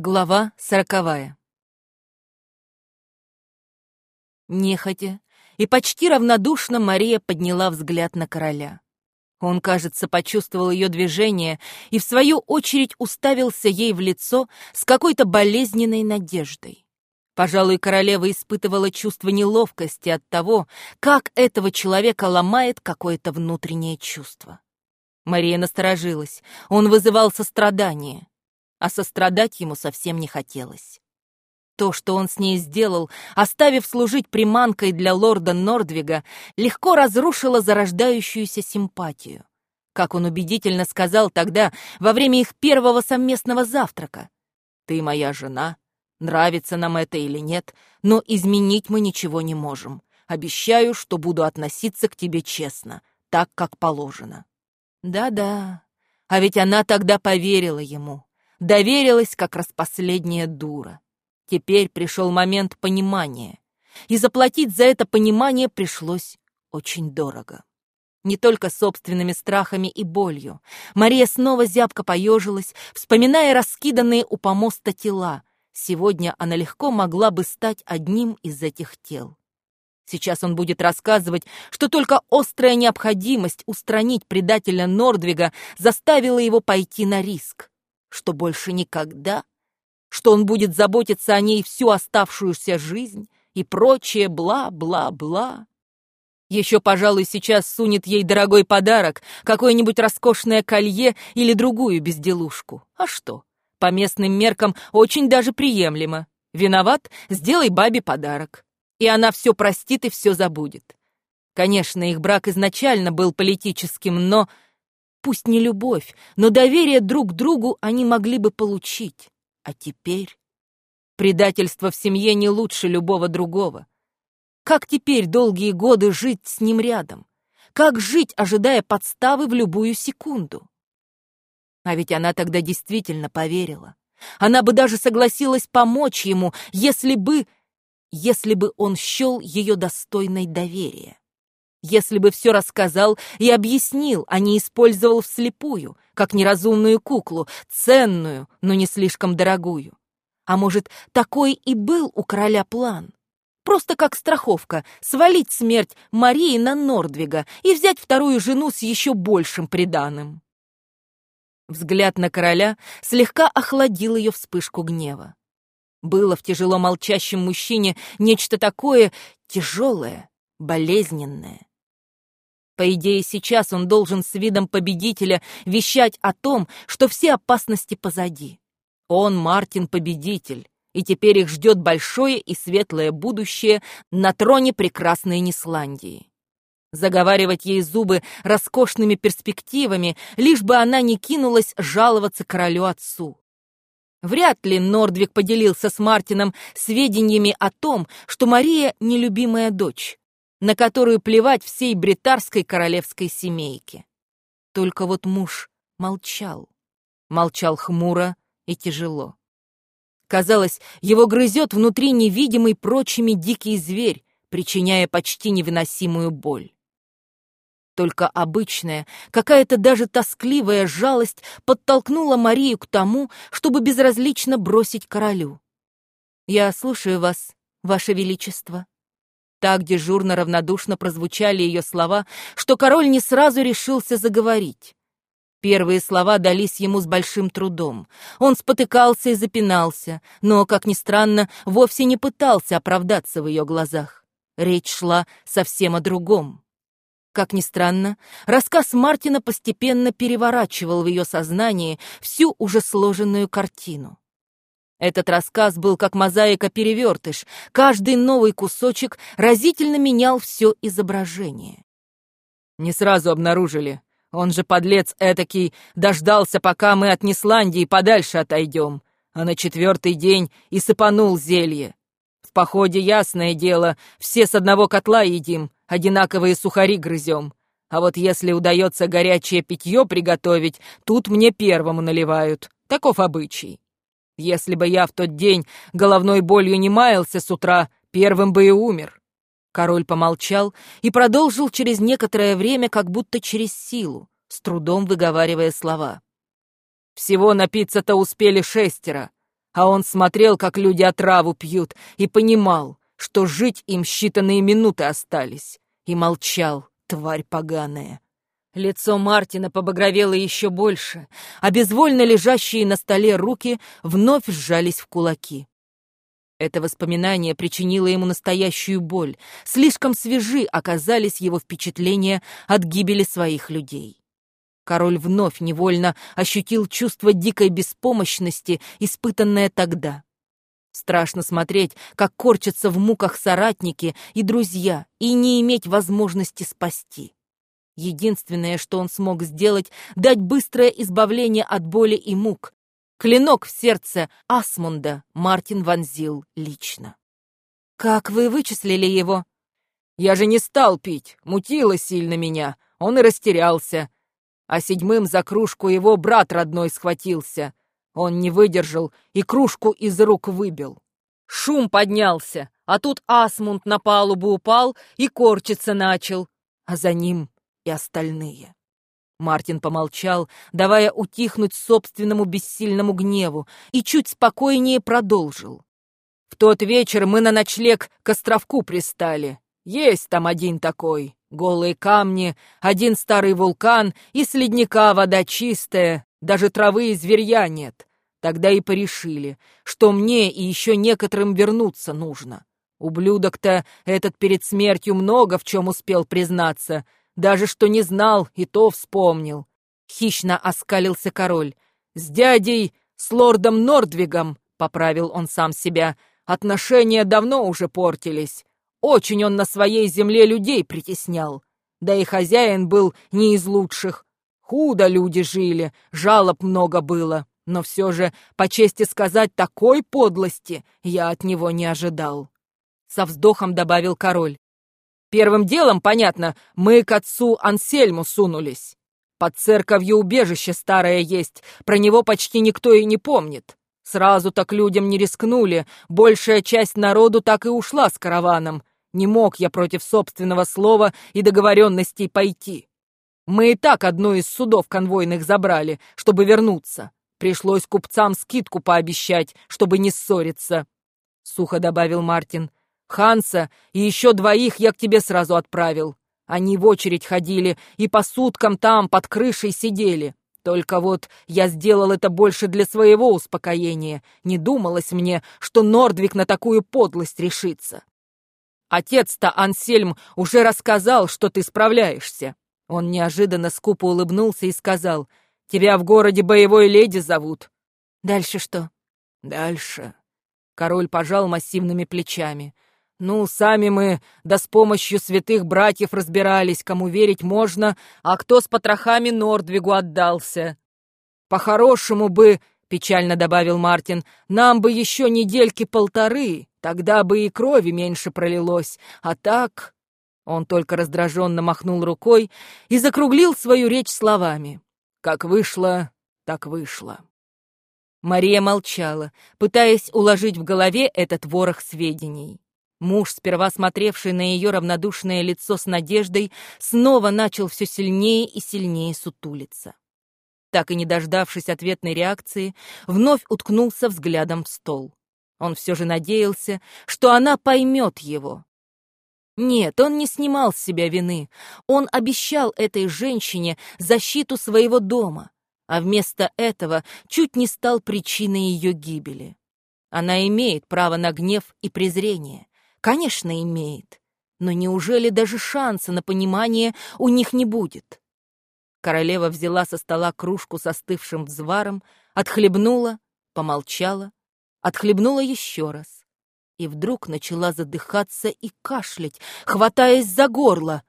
Глава сороковая. Нехотя и почти равнодушно Мария подняла взгляд на короля. Он, кажется, почувствовал ее движение и, в свою очередь, уставился ей в лицо с какой-то болезненной надеждой. Пожалуй, королева испытывала чувство неловкости от того, как этого человека ломает какое-то внутреннее чувство. Мария насторожилась. Он вызывал сострадание а сострадать ему совсем не хотелось. То, что он с ней сделал, оставив служить приманкой для лорда Нордвига, легко разрушило зарождающуюся симпатию. Как он убедительно сказал тогда, во время их первого совместного завтрака. «Ты моя жена, нравится нам это или нет, но изменить мы ничего не можем. Обещаю, что буду относиться к тебе честно, так, как положено». Да-да, а ведь она тогда поверила ему доверилась как распоследняя дура. Теперь пришел момент понимания, и заплатить за это понимание пришлось очень дорого. Не только собственными страхами и болью. Мария снова зябко поежилась, вспоминая раскиданные у помоста тела. Сегодня она легко могла бы стать одним из этих тел. Сейчас он будет рассказывать, что только острая необходимость устранить предателя Нордвига заставила его пойти на риск что больше никогда, что он будет заботиться о ней всю оставшуюся жизнь и прочее бла-бла-бла. Еще, пожалуй, сейчас сунет ей дорогой подарок, какое-нибудь роскошное колье или другую безделушку. А что? По местным меркам очень даже приемлемо. Виноват? Сделай бабе подарок. И она все простит и все забудет. Конечно, их брак изначально был политическим, но Пусть не любовь, но доверие друг к другу они могли бы получить. А теперь... Предательство в семье не лучше любого другого. Как теперь долгие годы жить с ним рядом? Как жить, ожидая подставы в любую секунду? А ведь она тогда действительно поверила. Она бы даже согласилась помочь ему, если бы... если бы он счел ее достойной доверия. Если бы все рассказал и объяснил, а не использовал вслепую, как неразумную куклу, ценную, но не слишком дорогую. А может, такой и был у короля план? Просто как страховка — свалить смерть Марии на Нордвига и взять вторую жену с еще большим приданым. Взгляд на короля слегка охладил ее вспышку гнева. Было в тяжело молчащем мужчине нечто такое тяжелое, болезненное. По идее, сейчас он должен с видом победителя вещать о том, что все опасности позади. Он, Мартин, победитель, и теперь их ждет большое и светлое будущее на троне прекрасной Нисландии. Заговаривать ей зубы роскошными перспективами, лишь бы она не кинулась жаловаться королю-отцу. Вряд ли Нордвик поделился с Мартином сведениями о том, что Мария — нелюбимая дочь на которую плевать всей бритарской королевской семейке. Только вот муж молчал. Молчал хмуро и тяжело. Казалось, его грызет внутри невидимый прочими дикий зверь, причиняя почти невыносимую боль. Только обычная, какая-то даже тоскливая жалость подтолкнула Марию к тому, чтобы безразлично бросить королю. «Я слушаю вас, ваше величество», так дежурно равнодушно прозвучали ее слова, что король не сразу решился заговорить. Первые слова дались ему с большим трудом. Он спотыкался и запинался, но, как ни странно, вовсе не пытался оправдаться в ее глазах. Речь шла совсем о другом. Как ни странно, рассказ Мартина постепенно переворачивал в ее сознании всю уже сложенную картину. Этот рассказ был как мозаика-перевертыш. Каждый новый кусочек разительно менял все изображение. «Не сразу обнаружили. Он же, подлец этакий, дождался, пока мы от Нисландии подальше отойдем, а на четвертый день и сыпанул зелье. В походе, ясное дело, все с одного котла едим, одинаковые сухари грызем. А вот если удается горячее питье приготовить, тут мне первому наливают. Таков обычай. Если бы я в тот день головной болью не маялся с утра, первым бы и умер. Король помолчал и продолжил через некоторое время, как будто через силу, с трудом выговаривая слова. Всего напиться-то успели шестеро, а он смотрел, как люди отраву пьют, и понимал, что жить им считанные минуты остались, и молчал, тварь поганая. Лицо Мартина побагровело еще больше, а безвольно лежащие на столе руки вновь сжались в кулаки. Это воспоминание причинило ему настоящую боль. Слишком свежи оказались его впечатления от гибели своих людей. Король вновь невольно ощутил чувство дикой беспомощности, испытанное тогда. Страшно смотреть, как корчатся в муках соратники и друзья, и не иметь возможности спасти. Единственное, что он смог сделать, дать быстрое избавление от боли и мук. Клинок в сердце Асмунда Мартин вонзил лично. «Как вы вычислили его?» «Я же не стал пить, мутило сильно меня, он и растерялся. А седьмым за кружку его брат родной схватился. Он не выдержал и кружку из рук выбил. Шум поднялся, а тут Асмунд на палубу упал и корчиться начал, а за ним и остальные. Мартин помолчал, давая утихнуть собственному бессильному гневу, и чуть спокойнее продолжил. «В тот вечер мы на ночлег к островку пристали. Есть там один такой. Голые камни, один старый вулкан, и с ледника вода чистая, даже травы и зверья нет. Тогда и порешили, что мне и еще некоторым вернуться нужно. Ублюдок-то этот перед смертью много в чем успел признаться, даже что не знал, и то вспомнил. Хищно оскалился король. С дядей, с лордом Нордвигом, поправил он сам себя, отношения давно уже портились. Очень он на своей земле людей притеснял. Да и хозяин был не из лучших. Худо люди жили, жалоб много было. Но все же, по чести сказать, такой подлости я от него не ожидал. Со вздохом добавил король. Первым делом, понятно, мы к отцу Ансельму сунулись. Под церковью убежище старое есть, про него почти никто и не помнит. Сразу так людям не рискнули, большая часть народу так и ушла с караваном. Не мог я против собственного слова и договоренностей пойти. Мы и так одну из судов конвойных забрали, чтобы вернуться. Пришлось купцам скидку пообещать, чтобы не ссориться. Сухо добавил Мартин. Ханса и еще двоих я к тебе сразу отправил. Они в очередь ходили и по суткам там под крышей сидели. Только вот я сделал это больше для своего успокоения. Не думалось мне, что Нордвик на такую подлость решится. Отец-то Ансельм уже рассказал, что ты справляешься. Он неожиданно скупо улыбнулся и сказал, «Тебя в городе боевой леди зовут». «Дальше что?» «Дальше». Король пожал массивными плечами. Ну, сами мы, да с помощью святых братьев разбирались, кому верить можно, а кто с потрохами Нордвигу отдался. По-хорошему бы, — печально добавил Мартин, — нам бы еще недельки полторы, тогда бы и крови меньше пролилось, а так... Он только раздраженно махнул рукой и закруглил свою речь словами. «Как вышло, так вышло». Мария молчала, пытаясь уложить в голове этот ворох сведений. Муж, сперва смотревший на ее равнодушное лицо с надеждой, снова начал все сильнее и сильнее сутулиться. Так и не дождавшись ответной реакции, вновь уткнулся взглядом в стол. Он все же надеялся, что она поймет его. Нет, он не снимал с себя вины. Он обещал этой женщине защиту своего дома, а вместо этого чуть не стал причиной ее гибели. Она имеет право на гнев и презрение. Конечно, имеет. Но неужели даже шанса на понимание у них не будет? Королева взяла со стола кружку с остывшим взваром, отхлебнула, помолчала, отхлебнула еще раз. И вдруг начала задыхаться и кашлять, хватаясь за горло.